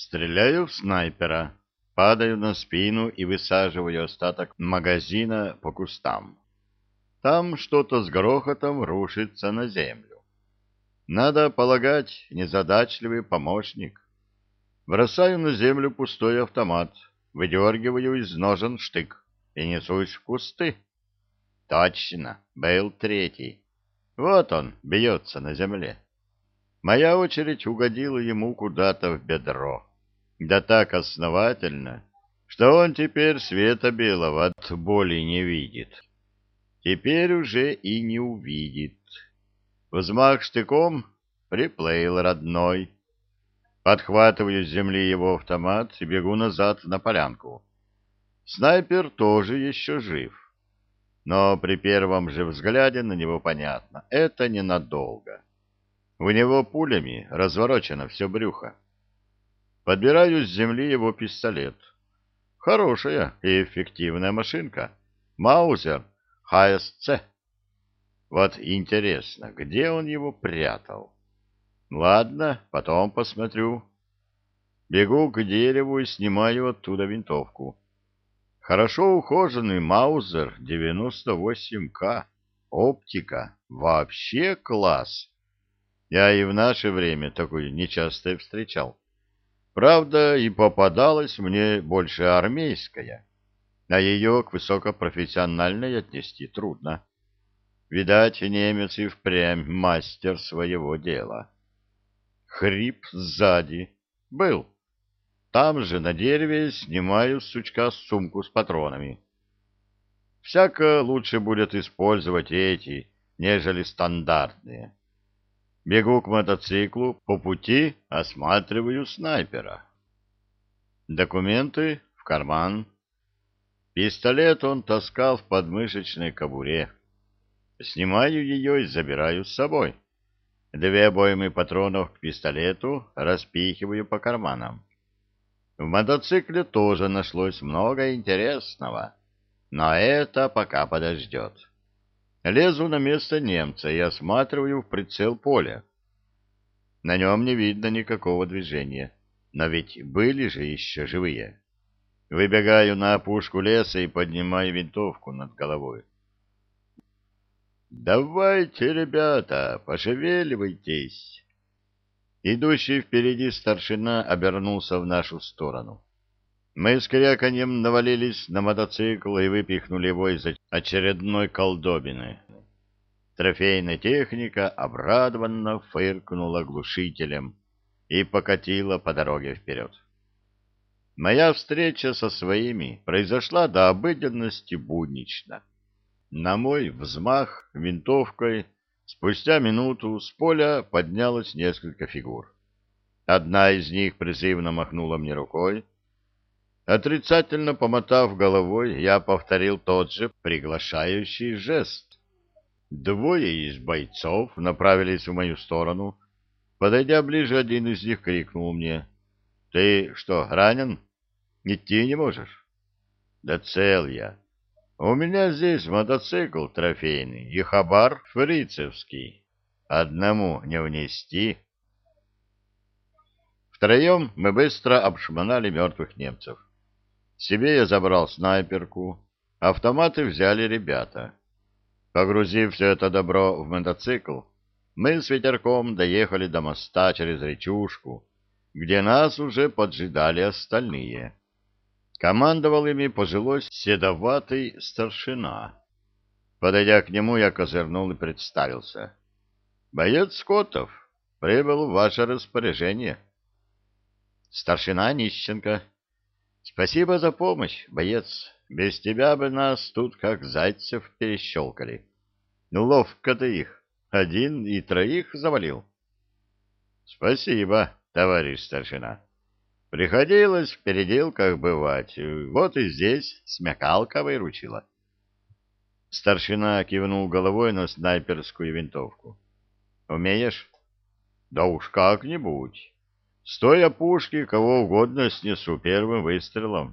Стреляю в снайпера, падаю на спину и высаживаю остаток магазина по кустам. Там что-то с грохотом рушится на землю. Надо полагать, незадачливый помощник. Бросаю на землю пустой автомат, выдергиваю из ножен штык и несусь в кусты. Точно, был третий. Вот он, бьется на земле. Моя очередь угодила ему куда-то в бедро. Да так основательно, что он теперь света белого от боли не видит. Теперь уже и не увидит. Взмах штыком приплыл родной. Подхватываю с земли его автомат и бегу назад на полянку. Снайпер тоже еще жив. Но при первом же взгляде на него понятно — это ненадолго. У него пулями разворочено все брюхо. Подбираю с земли его пистолет. Хорошая и эффективная машинка. Маузер ХСЦ. Вот интересно, где он его прятал? Ладно, потом посмотрю. Бегу к дереву и снимаю оттуда винтовку. Хорошо ухоженный Маузер 98К. Оптика. Вообще класс. Я и в наше время такой нечасто встречал. Правда, и попадалась мне больше армейская, а ее к высокопрофессиональной отнести трудно. Видать, немец и впрямь мастер своего дела. Хрип сзади. Был. Там же на дереве снимаю с сучка сумку с патронами. Всяко лучше будет использовать эти, нежели стандартные. Бегу к мотоциклу, по пути осматриваю снайпера. Документы в карман. Пистолет он таскал в подмышечной кобуре. Снимаю ее и забираю с собой. Две обоймы патронов к пистолету распихиваю по карманам. В мотоцикле тоже нашлось много интересного, но это пока подождет. Лезу на место немца и осматриваю в прицел поле. На нем не видно никакого движения, но ведь были же еще живые. Выбегаю на опушку леса и поднимаю винтовку над головой. «Давайте, ребята, пошевеливайтесь!» Идущий впереди старшина обернулся в нашу сторону. Мы с кряканьем навалились на мотоцикл и выпихнули его из очередной колдобины. Трофейная техника обрадованно фыркнула глушителем и покатила по дороге вперед. Моя встреча со своими произошла до обыденности буднично. На мой взмах винтовкой спустя минуту с поля поднялось несколько фигур. Одна из них призывно махнула мне рукой, Отрицательно помотав головой, я повторил тот же приглашающий жест. Двое из бойцов направились в мою сторону. Подойдя ближе, один из них крикнул мне. — Ты что, ранен? Идти не можешь? — Да цел я. У меня здесь мотоцикл трофейный и хабар фрицевский. Одному не внести. Втроем мы быстро обшмонали мертвых немцев. Себе я забрал снайперку, автоматы взяли ребята. Погрузив все это добро в мотоцикл, мы с ветерком доехали до моста через речушку, где нас уже поджидали остальные. Командовал ими пожилой седоватый старшина. Подойдя к нему, я козырнул и представился. «Боец Скоттов прибыл в ваше распоряжение». «Старшина Нищенко», Спасибо за помощь, боец. Без тебя бы нас тут как зайцев перещелкали. Ну, ловко ты их. Один и троих завалил. Спасибо, товарищ старшина. Приходилось в переделках бывать. Вот и здесь смекалка выручила. Старшина кивнул головой на снайперскую винтовку. «Умеешь?» «Да уж как-нибудь. Стоя пушки, кого угодно снесу первым выстрелом.